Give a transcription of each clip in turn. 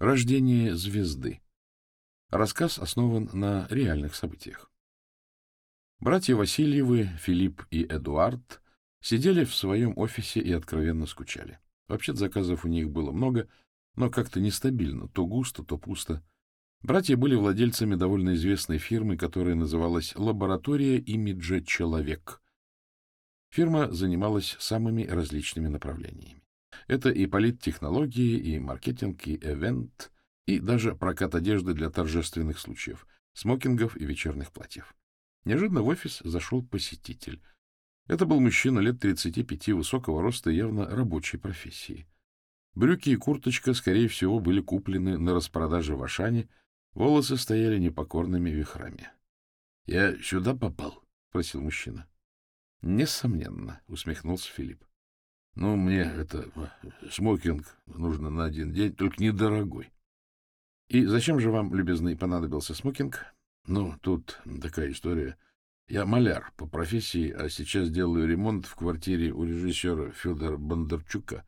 Рождение звезды. Рассказ основан на реальных событиях. Братья Васильевы, Филипп и Эдуард сидели в своем офисе и откровенно скучали. Вообще заказов у них было много, но как-то нестабильно, то густо, то пусто. Братья были владельцами довольно известной фирмы, которая называлась «Лаборатория имиджа Человек». Фирма занималась самыми различными направлениями. Это и политтехнологии, и маркетинг, и эвент, и даже прокат одежды для торжественных случаев, смокингов и вечерних платьев. Неожиданно в офис зашел посетитель. Это был мужчина лет 35, высокого роста, явно рабочей профессии. Брюки и курточка, скорее всего, были куплены на распродаже в Ашане, волосы стояли непокорными вихрами. — Я сюда попал? — спросил мужчина. — Несомненно, — усмехнулся Филипп. — Ну, мне это смокинг нужно на один день, только недорогой. — И зачем же вам, любезный, понадобился смокинг? — Ну, тут такая история. Я маляр по профессии, а сейчас делаю ремонт в квартире у режиссера Федора Бондарчука.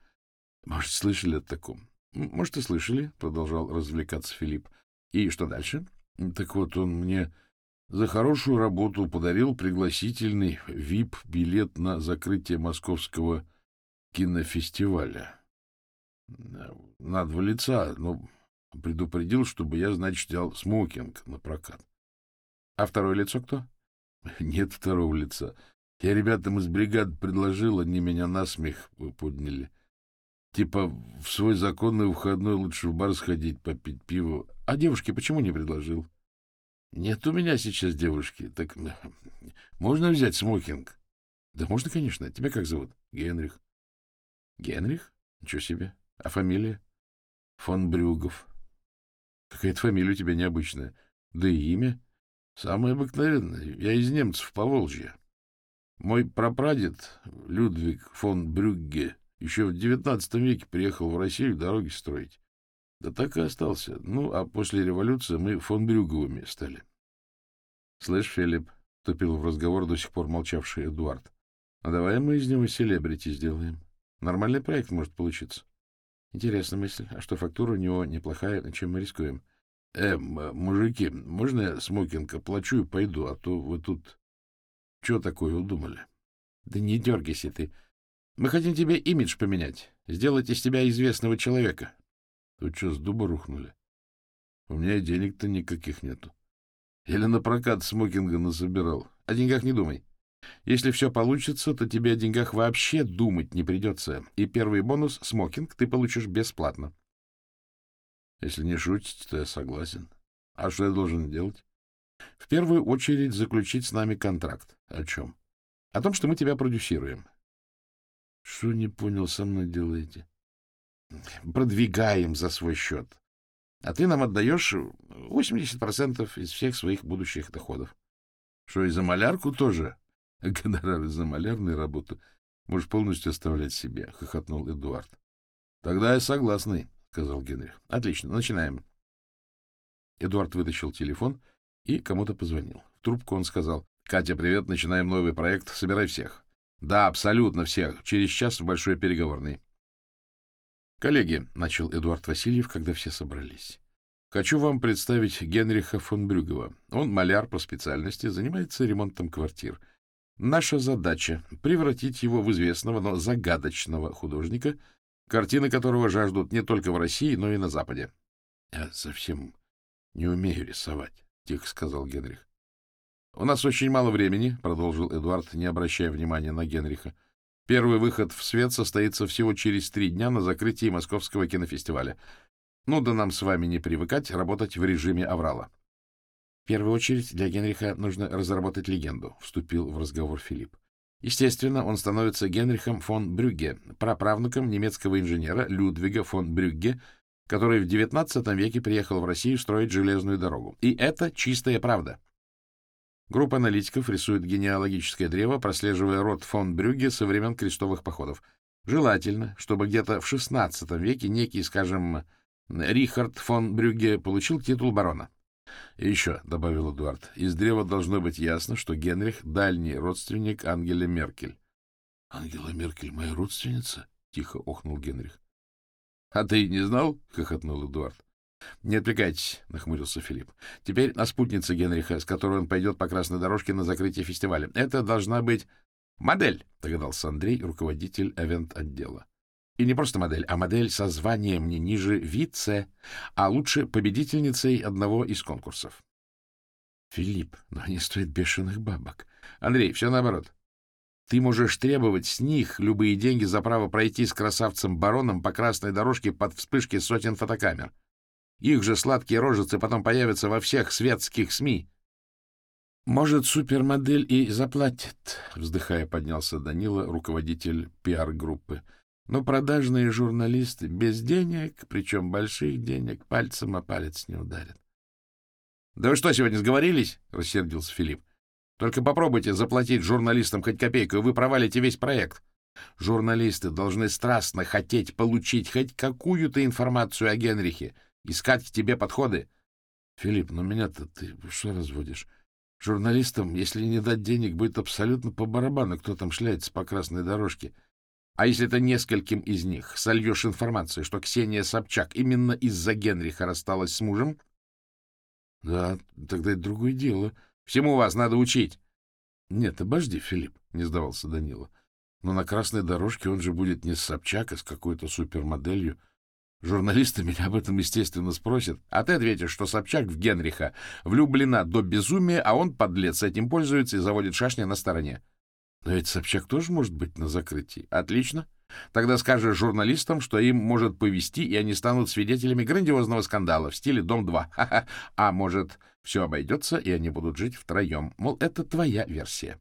Может, слышали о таком? — Может, и слышали, — продолжал развлекаться Филипп. — И что дальше? — Так вот, он мне за хорошую работу подарил пригласительный VIP-билет на закрытие московского кинофестиваля. На два лица, но предупредил, чтобы я, значит, взял смокинг на прокат. А второе лицо кто? Нет второго лица. Я ребятам из бригады предложил, они меня на смех подняли. Типа в свой законный выходной лучше в бар сходить, попить пиво. А девушке почему не предложил? Нет у меня сейчас девушки. Так можно взять смокинг? Да можно, конечно. Тебя как зовут? Генрих. Генрих? Ничего себе. А фамилия? Фон Брюгов. Какая-то фамилия у тебя необычная. Да и имя? Самое обыкновенное. Я из немцев по Волжье. Мой прапрадед Людвиг фон Брюгге еще в девятнадцатом веке приехал в Россию дороги строить. Да так и остался. Ну, а после революции мы фон Брюговыми стали. — Слышь, Филипп, — вступил в разговор до сих пор молчавший Эдуард, — а давай мы из него селебрити сделаем. — Нормальный проект может получиться. Интересная мысль. А что, фактура у него неплохая, чем мы рискуем? Э, мужики, можно я смокинг оплачу и пойду, а то вы тут... Что такое удумали? Да не дергайся ты. Мы хотим тебе имидж поменять, сделать из тебя известного человека. Вы что, с дуба рухнули? У меня денег-то никаких нету. Или на прокат смокинга насобирал. О деньгах не думай. Если все получится, то тебе о деньгах вообще думать не придется, и первый бонус — смокинг — ты получишь бесплатно. Если не шутите, то я согласен. А что я должен делать? В первую очередь заключить с нами контракт. О чем? О том, что мы тебя продюсируем. Что не понял, со мной делаете? Продвигаем за свой счет. А ты нам отдаешь 80% из всех своих будущих доходов. Что, и за малярку тоже? Гонорары за малярную работу можешь полностью оставлять себе, — хохотнул Эдуард. — Тогда я согласный, — сказал Генрих. — Отлично, начинаем. Эдуард вытащил телефон и кому-то позвонил. В трубку он сказал. — Катя, привет, начинаем новый проект, собирай всех. — Да, абсолютно всех. Через час в большой переговорный. — Коллеги, — начал Эдуард Васильев, когда все собрались. Хочу вам представить Генриха фон Брюгова. Он маляр по специальности, занимается ремонтом квартир. Наша задача — превратить его в известного, но загадочного художника, картины которого жаждут не только в России, но и на Западе. — Я совсем не умею рисовать, — тихо сказал Генрих. — У нас очень мало времени, — продолжил Эдуард, не обращая внимания на Генриха. — Первый выход в свет состоится всего через три дня на закрытии Московского кинофестиваля. Ну да нам с вами не привыкать работать в режиме аврала. — в первую очередь для Генриха нужно разработать легенду, — вступил в разговор Филипп. Естественно, он становится Генрихом фон Брюгге, праправнуком немецкого инженера Людвига фон Брюгге, который в XIX веке приехал в Россию строить железную дорогу. И это чистая правда. Группа аналитиков рисует генеалогическое древо, прослеживая род фон Брюгге со времен крестовых походов. Желательно, чтобы где-то в XVI веке некий, скажем, Рихард фон Брюгге получил титул барона. — Еще, — добавил Эдуард, — из древа должно быть ясно, что Генрих — дальний родственник Ангелы Меркель. — Ангела Меркель моя родственница? — тихо охнул Генрих. — А ты не знал? — хохотнул Эдуард. — Не отвлекайтесь, — нахмурился Филипп. — Теперь на спутнице Генриха, с которой он пойдет по красной дорожке на закрытие фестиваля. Это должна быть модель, — догадался Андрей, руководитель эвент-отдела. И не просто модель, а модель со званием не ниже вице, а лучше победительницей одного из конкурсов. Филипп, но они стоят бешеных бабок. Андрей, все наоборот. Ты можешь требовать с них любые деньги за право пройти с красавцем-бароном по красной дорожке под вспышки сотен фотокамер. Их же сладкие рожицы потом появятся во всех светских СМИ. «Может, супермодель и заплатит», — вздыхая поднялся Данила, руководитель пиар-группы. «Но продажные журналисты без денег, причем больших денег, пальцем о палец не ударят». «Да вы что, сегодня сговорились?» — рассердился Филипп. «Только попробуйте заплатить журналистам хоть копейку, и вы провалите весь проект. Журналисты должны страстно хотеть получить хоть какую-то информацию о Генрихе, искать к тебе подходы. Филипп, ну меня-то ты что разводишь? Журналистам, если не дать денег, будет абсолютно по барабану, кто там шляется по красной дорожке. А если ты нескольким из них сольешь информацию, что Ксения Собчак именно из-за Генриха рассталась с мужем? Да, тогда это другое дело. Всему вас надо учить. Нет, обожди, Филипп, не сдавался Данила. Но на красной дорожке он же будет не с Собчак, а с какой-то супермоделью. Журналисты меня об этом, естественно, спросят. А ты ответишь, что Собчак в Генриха влюблена до безумия, а он, подлец, этим пользуется и заводит шашни на стороне. Но ведь Собчак тоже может быть на закрытии. Отлично. Тогда скажешь журналистам, что им может повести, и они станут свидетелями грандиозного скандала в стиле «Дом-2». А может, все обойдется, и они будут жить втроем. Мол, это твоя версия.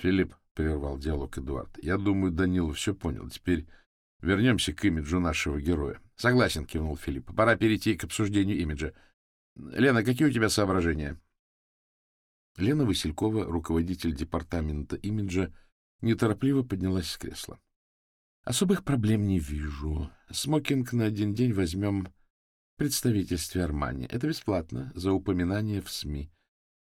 Филипп прервал диалог Эдуард. Я думаю, Данила все понял. Теперь Вернемся к имиджу нашего героя. — Согласен, — кивнул Филипп. — Пора перейти к обсуждению имиджа. — Лена, какие у тебя соображения? Лена Василькова, руководитель департамента имиджа, неторопливо поднялась с кресла. — Особых проблем не вижу. Смокинг на один день возьмем в представительстве Армани. Это бесплатно, за упоминание в СМИ.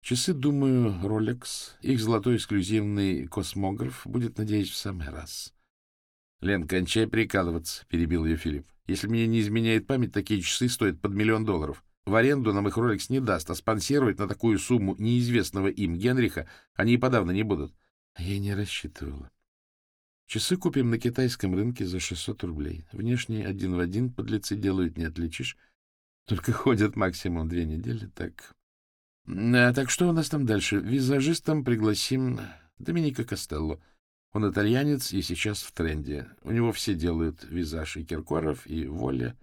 Часы, думаю, Rolex, их золотой эксклюзивный космограф будет, надеюсь, в самый раз. —— Лен, кончай прикалываться, — перебил ее Филипп. — Если мне не изменяет память, такие часы стоят под миллион долларов. В аренду нам их Rolex не даст, а спонсировать на такую сумму неизвестного им Генриха они и подавно не будут. А я не рассчитывала. Часы купим на китайском рынке за 600 рублей. Внешне один в один подлецы делают, не отличишь. Только ходят максимум две недели, так... А, так что у нас там дальше? Визажистом пригласим Доминика Костелло. Он итальянец и сейчас в тренде. У него все делают визаж и Киркоров, и Воля,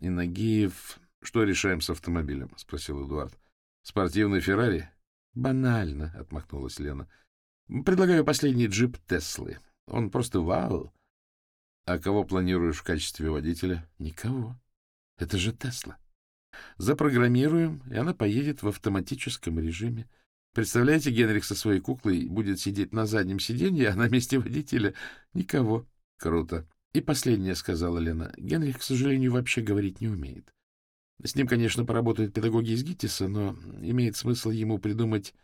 и Нагиев. — Что решаем с автомобилем? — спросил Эдуард. — Спортивный Феррари? — Банально, — отмахнулась Лена. — Предлагаю последний джип Теслы. Он просто вау. — А кого планируешь в качестве водителя? — Никого. Это же Тесла. Запрограммируем, и она поедет в автоматическом режиме. — Представляете, Генрих со своей куклой будет сидеть на заднем сиденье, а на месте водителя никого. Круто. И последнее, — сказала Лена. Генрих, к сожалению, вообще говорить не умеет. С ним, конечно, поработают педагоги из ГИТИСа, но имеет смысл ему придумать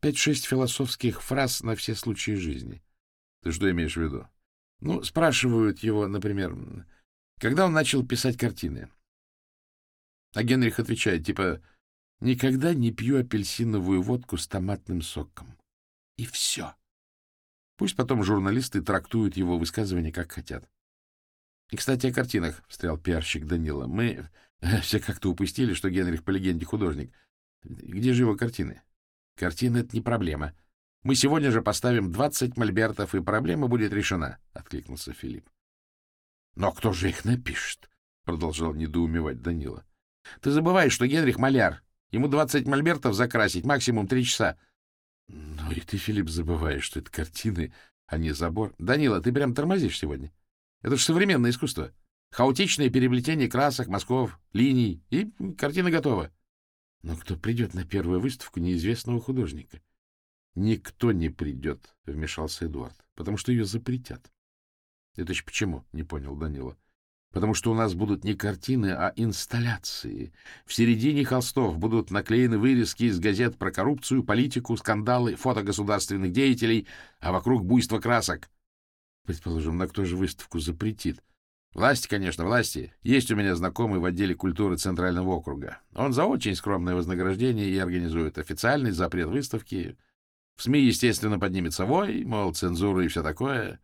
пять-шесть философских фраз на все случаи жизни. Ты что имеешь в виду? Ну, спрашивают его, например, когда он начал писать картины. А Генрих отвечает, типа, Никогда не пью апельсиновую водку с томатным соком. И все. Пусть потом журналисты трактуют его высказывания как хотят. И, кстати, о картинах, — встрял пиарщик Данила. Мы все как-то упустили, что Генрих по легенде художник. Где же его картины? Картины — это не проблема. Мы сегодня же поставим двадцать мольбертов, и проблема будет решена, — откликнулся Филипп. — Но кто же их напишет? — продолжал недоумевать Данила. — Ты забываешь, что Генрих — маляр, Ему двадцать мольбертов закрасить, максимум три часа. Ну и ты, Филипп, забываешь, что это картины, а не забор. Данила, ты прям тормозишь сегодня. Это же современное искусство. Хаотичное переплетение красок, мазков, линий, и картина готова. Но кто придет на первую выставку неизвестного художника? Никто не придет, — вмешался Эдуард, — потому что ее запретят. — Это ж почему? — не понял Данила потому что у нас будут не картины, а инсталляции. В середине холстов будут наклеены вырезки из газет про коррупцию, политику, скандалы, фото государственных деятелей, а вокруг буйство красок. Предположим, на кто же выставку запретит? Власти, конечно, власти. Есть у меня знакомый в отделе культуры Центрального округа. Он за очень скромное вознаграждение и организует официальный запрет выставки. В СМИ, естественно, поднимется вой, мол, цензура и все такое.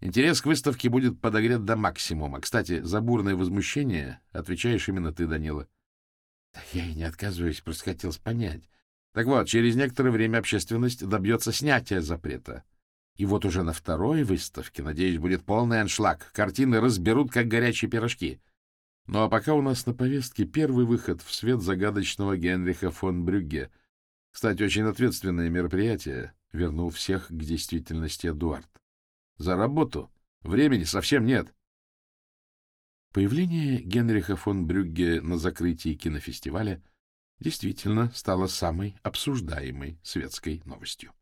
Интерес к выставке будет подогрет до максимума. Кстати, за бурное возмущение отвечаешь именно ты, Данила. — Я и не отказываюсь, просто хотелось понять. Так вот, через некоторое время общественность добьется снятия запрета. И вот уже на второй выставке, надеюсь, будет полный аншлаг. Картины разберут, как горячие пирожки. Ну а пока у нас на повестке первый выход в свет загадочного Генриха фон Брюгге. Кстати, очень ответственное мероприятие. Вернул всех к действительности Эдуард. За работу. Времени совсем нет. Появление Генриха фон Брюгге на закрытии кинофестиваля действительно стало самой обсуждаемой светской новостью.